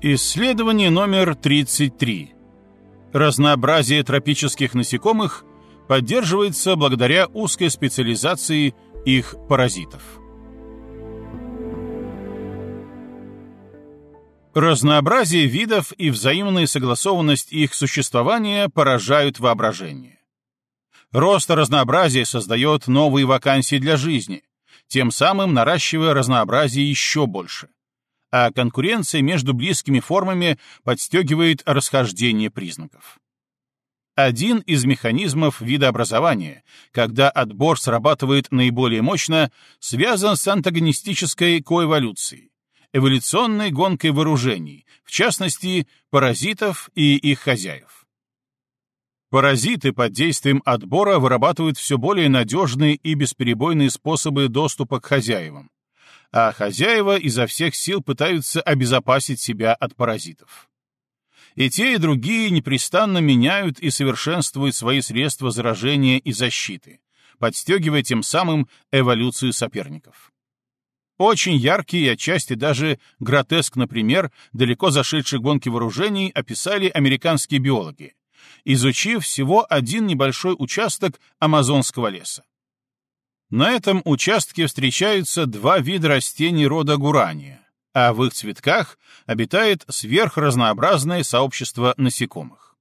Исследование номер 33. Разнообразие тропических насекомых поддерживается благодаря узкой специализации их паразитов. Разнообразие видов и взаимная согласованность их существования поражают воображение. Рост разнообразия создает новые вакансии для жизни, тем самым наращивая разнообразие еще больше. А конкуренция между близкими формами подстегивает расхождение признаков. Один из механизмов видообразования, когда отбор срабатывает наиболее мощно, связан с антагонистической коэволюцией, эволюционной гонкой вооружений, в частности, паразитов и их хозяев. Паразиты под действием отбора вырабатывают все более надежные и бесперебойные способы доступа к хозяевам, а хозяева изо всех сил пытаются обезопасить себя от паразитов. И те, и другие непрестанно меняют и совершенствуют свои средства заражения и защиты, подстегивая тем самым эволюцию соперников. Очень яркий и отчасти даже гротеск, например, далеко зашедших гонки вооружений описали американские биологи, изучив всего один небольшой участок амазонского леса. На этом участке встречаются два вида растений рода гурания, а в их цветках обитает сверхразнообразное сообщество насекомых.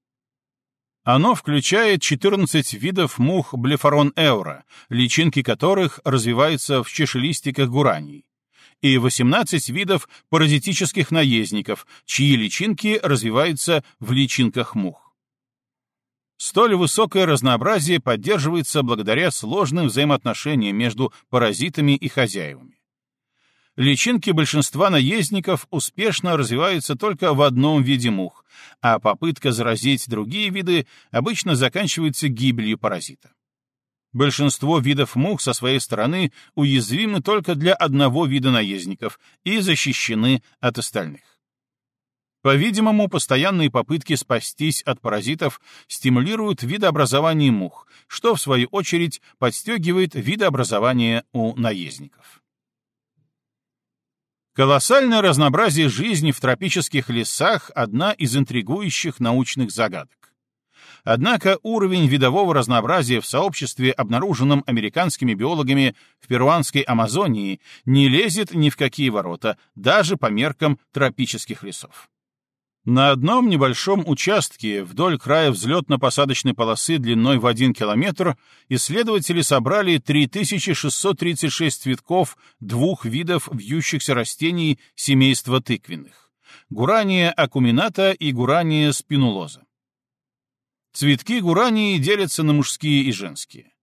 Оно включает 14 видов мух блефарон эура, личинки которых развиваются в чешелистиках гураний, и 18 видов паразитических наездников, чьи личинки развиваются в личинках мух. Столь высокое разнообразие поддерживается благодаря сложным взаимоотношениям между паразитами и хозяевами. Личинки большинства наездников успешно развиваются только в одном виде мух, а попытка заразить другие виды обычно заканчивается гибелью паразита. Большинство видов мух со своей стороны уязвимы только для одного вида наездников и защищены от остальных. По-видимому, постоянные попытки спастись от паразитов стимулируют видообразование мух, что, в свою очередь, подстегивает видообразование у наездников. Колоссальное разнообразие жизни в тропических лесах — одна из интригующих научных загадок. Однако уровень видового разнообразия в сообществе, обнаруженном американскими биологами в перуанской Амазонии, не лезет ни в какие ворота, даже по меркам тропических лесов. На одном небольшом участке вдоль края взлетно-посадочной полосы длиной в 1 километр исследователи собрали 3636 цветков двух видов вьющихся растений семейства тыквенных — гурания акумината и гурания спинулоза. Цветки гурании делятся на мужские и женские.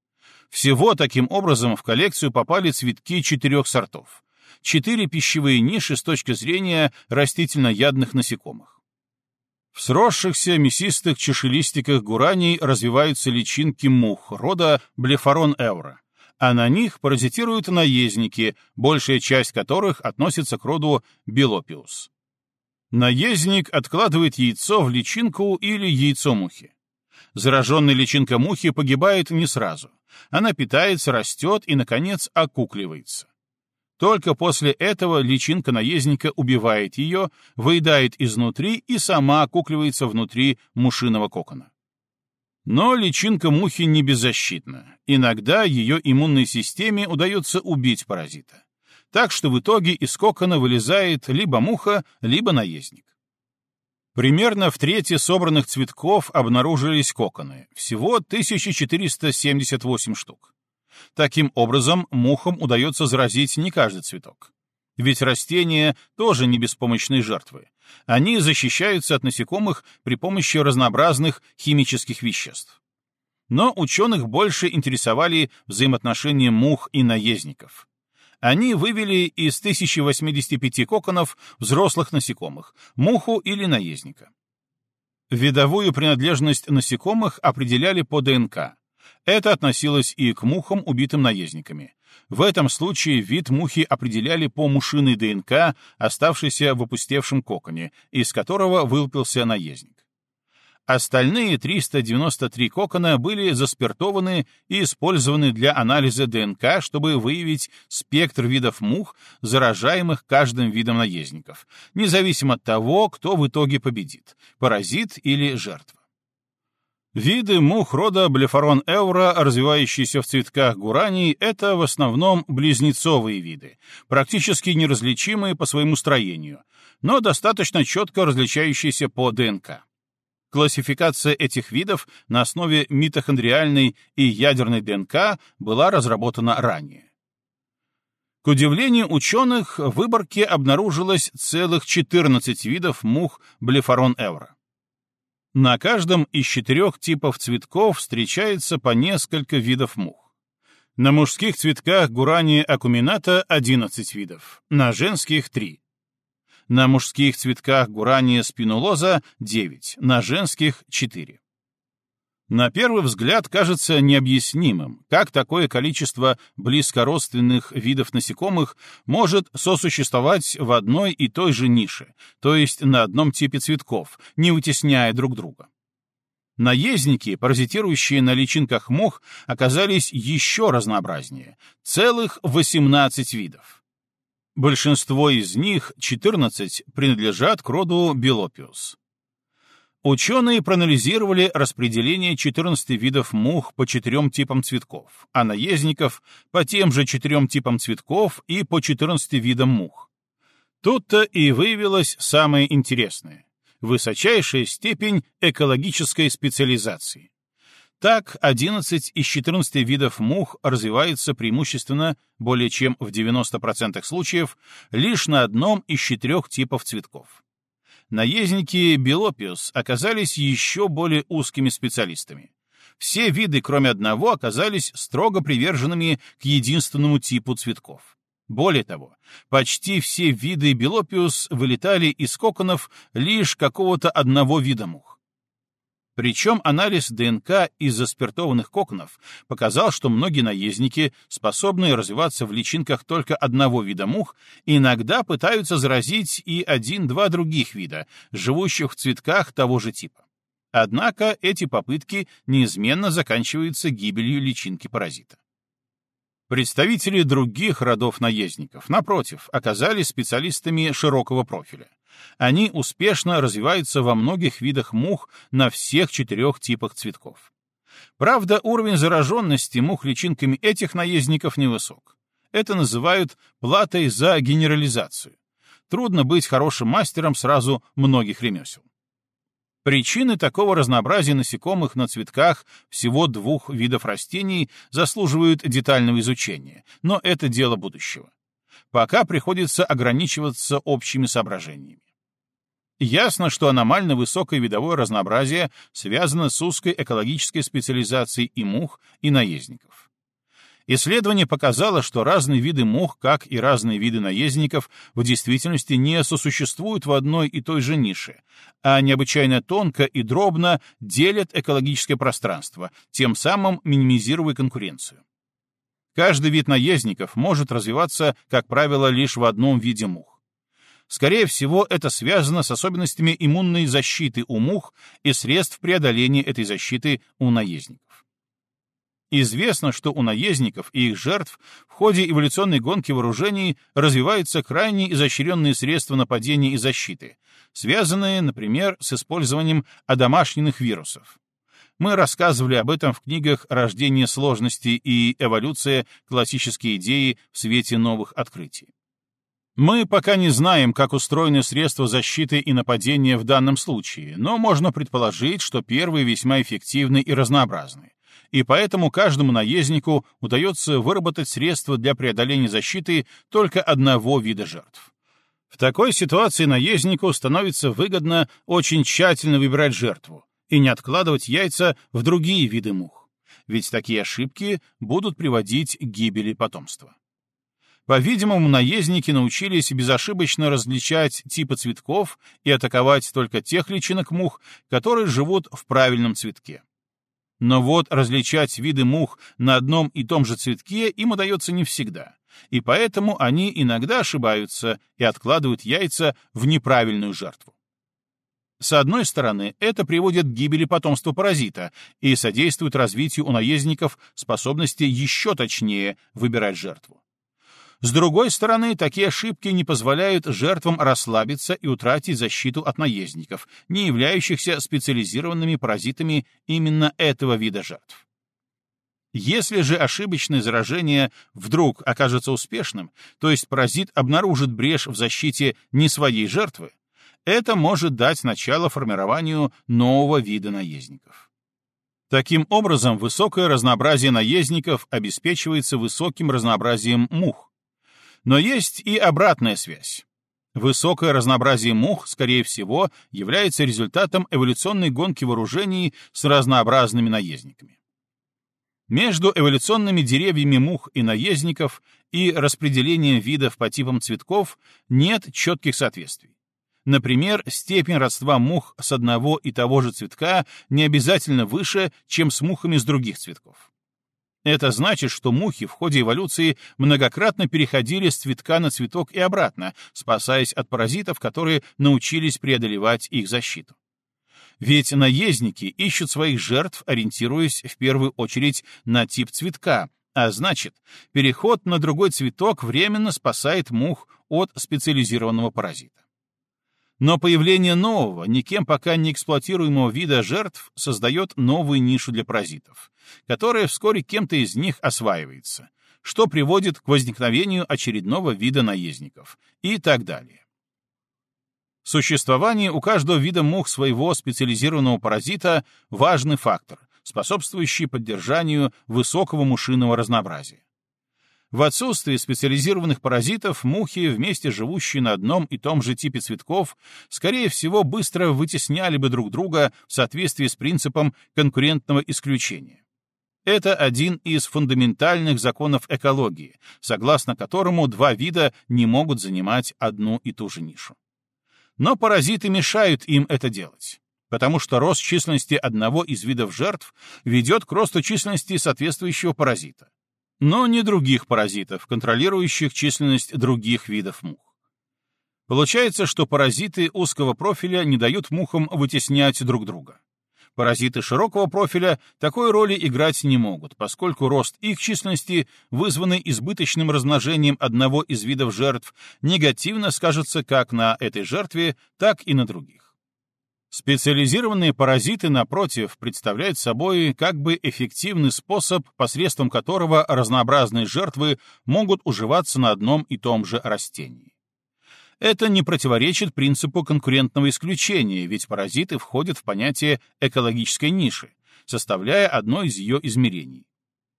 Всего таким образом в коллекцию попали цветки четырех сортов. Четыре пищевые ниши с точки зрения растительноядных насекомых. В сросшихся мясистых чешелистиках гураний развиваются личинки мух рода блефарон эура, а на них паразитируют наездники, большая часть которых относится к роду белопиус. Наездник откладывает яйцо в личинку или яйцо мухи. Зараженная личинка мухи погибает не сразу. Она питается, растет и, наконец, окукливается. Только после этого личинка наездника убивает ее, выедает изнутри и сама окукливается внутри мушиного кокона. Но личинка мухи не беззащитна. Иногда ее иммунной системе удается убить паразита. Так что в итоге из кокона вылезает либо муха, либо наездник. Примерно в трети собранных цветков обнаружились коконы, всего 1478 штук. Таким образом, мухам удается заразить не каждый цветок. Ведь растения тоже не беспомощные жертвы. Они защищаются от насекомых при помощи разнообразных химических веществ. Но ученых больше интересовали взаимоотношения мух и наездников. Они вывели из 1085 коконов взрослых насекомых, муху или наездника. Видовую принадлежность насекомых определяли по ДНК, это относилось и к мухам, убитым наездниками. В этом случае вид мухи определяли по мушиной ДНК, оставшейся в опустевшем коконе, из которого вылупился наездник. Остальные 393 кокона были заспиртованы и использованы для анализа ДНК, чтобы выявить спектр видов мух, заражаемых каждым видом наездников, независимо от того, кто в итоге победит — паразит или жертва. Виды мух рода Блефарон эура, развивающиеся в цветках гураний, это в основном близнецовые виды, практически неразличимые по своему строению, но достаточно четко различающиеся по ДНК. Классификация этих видов на основе митохондриальной и ядерной ДНК была разработана ранее. К удивлению ученых, в выборке обнаружилось целых 14 видов мух блефарон-эвра. На каждом из четырех типов цветков встречается по несколько видов мух. На мужских цветках гурания акумината 11 видов, на женских — 3 на мужских цветках гурания спинулоза 9, на женских 4. На первый взгляд кажется необъяснимым, как такое количество близкородственных видов насекомых может сосуществовать в одной и той же нише, то есть на одном типе цветков, не вытесняя друг друга. Наездники, паразитирующие на личинках мох, оказались еще разнообразнее — целых 18 видов. Большинство из них, 14, принадлежат к роду Белопиус. Ученые проанализировали распределение 14 видов мух по четырем типам цветков, а наездников по тем же четырем типам цветков и по 14 видам мух. Тут-то и выявилось самое интересное — высочайшая степень экологической специализации. Так, 11 из 14 видов мух развиваются преимущественно, более чем в 90% случаев, лишь на одном из четырех типов цветков. Наездники Белопиус оказались еще более узкими специалистами. Все виды, кроме одного, оказались строго приверженными к единственному типу цветков. Более того, почти все виды Белопиус вылетали из коконов лишь какого-то одного вида мух. Причем анализ ДНК из заспиртованных коконов показал, что многие наездники, способные развиваться в личинках только одного вида мух, иногда пытаются заразить и один-два других вида, живущих в цветках того же типа. Однако эти попытки неизменно заканчиваются гибелью личинки паразита. Представители других родов наездников, напротив, оказались специалистами широкого профиля. Они успешно развиваются во многих видах мух на всех четырех типах цветков. Правда, уровень зараженности мух личинками этих наездников невысок. Это называют платой за генерализацию. Трудно быть хорошим мастером сразу многих ремесел. Причины такого разнообразия насекомых на цветках всего двух видов растений заслуживают детального изучения, но это дело будущего. Пока приходится ограничиваться общими соображениями. Ясно, что аномально высокое видовое разнообразие связано с узкой экологической специализацией и мух, и наездников. Исследование показало, что разные виды мух, как и разные виды наездников, в действительности не сосуществуют в одной и той же нише, а необычайно тонко и дробно делят экологическое пространство, тем самым минимизируя конкуренцию. Каждый вид наездников может развиваться, как правило, лишь в одном виде мух. Скорее всего, это связано с особенностями иммунной защиты у мух и средств преодоления этой защиты у наездников. Известно, что у наездников и их жертв в ходе эволюционной гонки вооружений развиваются крайне изощренные средства нападения и защиты, связанные, например, с использованием одомашненных вирусов. Мы рассказывали об этом в книгах «Рождение сложности» и «Эволюция. Классические идеи в свете новых открытий». Мы пока не знаем, как устроены средства защиты и нападения в данном случае, но можно предположить, что первые весьма эффективны и разнообразны. И поэтому каждому наезднику удается выработать средства для преодоления защиты только одного вида жертв. В такой ситуации наезднику становится выгодно очень тщательно выбирать жертву и не откладывать яйца в другие виды мух, ведь такие ошибки будут приводить к гибели потомства. По-видимому, наездники научились безошибочно различать типы цветков и атаковать только тех личинок мух, которые живут в правильном цветке. Но вот различать виды мух на одном и том же цветке им удается не всегда, и поэтому они иногда ошибаются и откладывают яйца в неправильную жертву. С одной стороны, это приводит к гибели потомства паразита и содействует развитию у наездников способности еще точнее выбирать жертву. С другой стороны, такие ошибки не позволяют жертвам расслабиться и утратить защиту от наездников, не являющихся специализированными паразитами именно этого вида жертв. Если же ошибочное заражение вдруг окажется успешным, то есть паразит обнаружит брешь в защите не своей жертвы, это может дать начало формированию нового вида наездников. Таким образом, высокое разнообразие наездников обеспечивается высоким разнообразием мух. Но есть и обратная связь. Высокое разнообразие мух, скорее всего, является результатом эволюционной гонки вооружений с разнообразными наездниками. Между эволюционными деревьями мух и наездников и распределением видов по типам цветков нет четких соответствий. Например, степень родства мух с одного и того же цветка не обязательно выше, чем с мухами с других цветков. Это значит, что мухи в ходе эволюции многократно переходили с цветка на цветок и обратно, спасаясь от паразитов, которые научились преодолевать их защиту. Ведь наездники ищут своих жертв, ориентируясь в первую очередь на тип цветка, а значит, переход на другой цветок временно спасает мух от специализированного паразита. Но появление нового, никем пока не эксплуатируемого вида жертв создает новую нишу для паразитов, которая вскоре кем-то из них осваивается, что приводит к возникновению очередного вида наездников и так далее. Существование у каждого вида мух своего специализированного паразита — важный фактор, способствующий поддержанию высокого мушиного разнообразия. В отсутствие специализированных паразитов мухи, вместе живущие на одном и том же типе цветков, скорее всего, быстро вытесняли бы друг друга в соответствии с принципом конкурентного исключения. Это один из фундаментальных законов экологии, согласно которому два вида не могут занимать одну и ту же нишу. Но паразиты мешают им это делать, потому что рост численности одного из видов жертв ведет к росту численности соответствующего паразита, но не других паразитов, контролирующих численность других видов мух. Получается, что паразиты узкого профиля не дают мухам вытеснять друг друга. Паразиты широкого профиля такой роли играть не могут, поскольку рост их численности, вызванный избыточным размножением одного из видов жертв, негативно скажется как на этой жертве, так и на других. Специализированные паразиты, напротив, представляют собой как бы эффективный способ, посредством которого разнообразные жертвы могут уживаться на одном и том же растении. Это не противоречит принципу конкурентного исключения, ведь паразиты входят в понятие экологической ниши, составляя одно из ее измерений.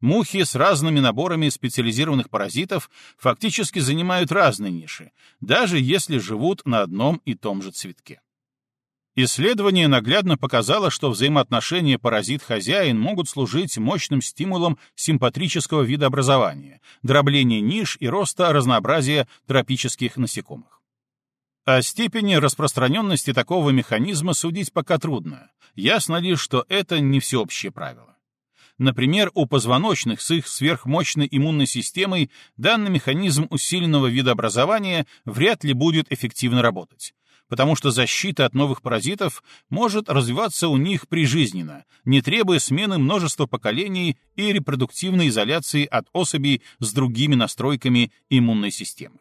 Мухи с разными наборами специализированных паразитов фактически занимают разные ниши, даже если живут на одном и том же цветке. Исследование наглядно показало, что взаимоотношения паразит-хозяин могут служить мощным стимулом симпатрического видообразования, дробления ниш и роста разнообразия тропических насекомых. О степени распространенности такого механизма судить пока трудно. Ясно лишь, что это не всеобщее правило. Например, у позвоночных с их сверхмощной иммунной системой данный механизм усиленного видообразования вряд ли будет эффективно работать, потому что защита от новых паразитов может развиваться у них прижизненно, не требуя смены множества поколений и репродуктивной изоляции от особей с другими настройками иммунной системы.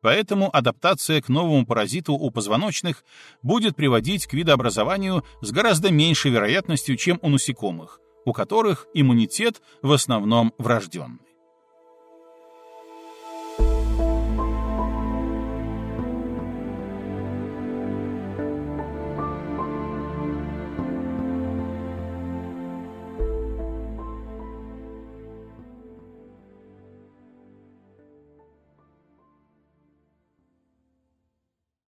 Поэтому адаптация к новому паразиту у позвоночных будет приводить к видообразованию с гораздо меньшей вероятностью, чем у насекомых, у которых иммунитет в основном врожденный.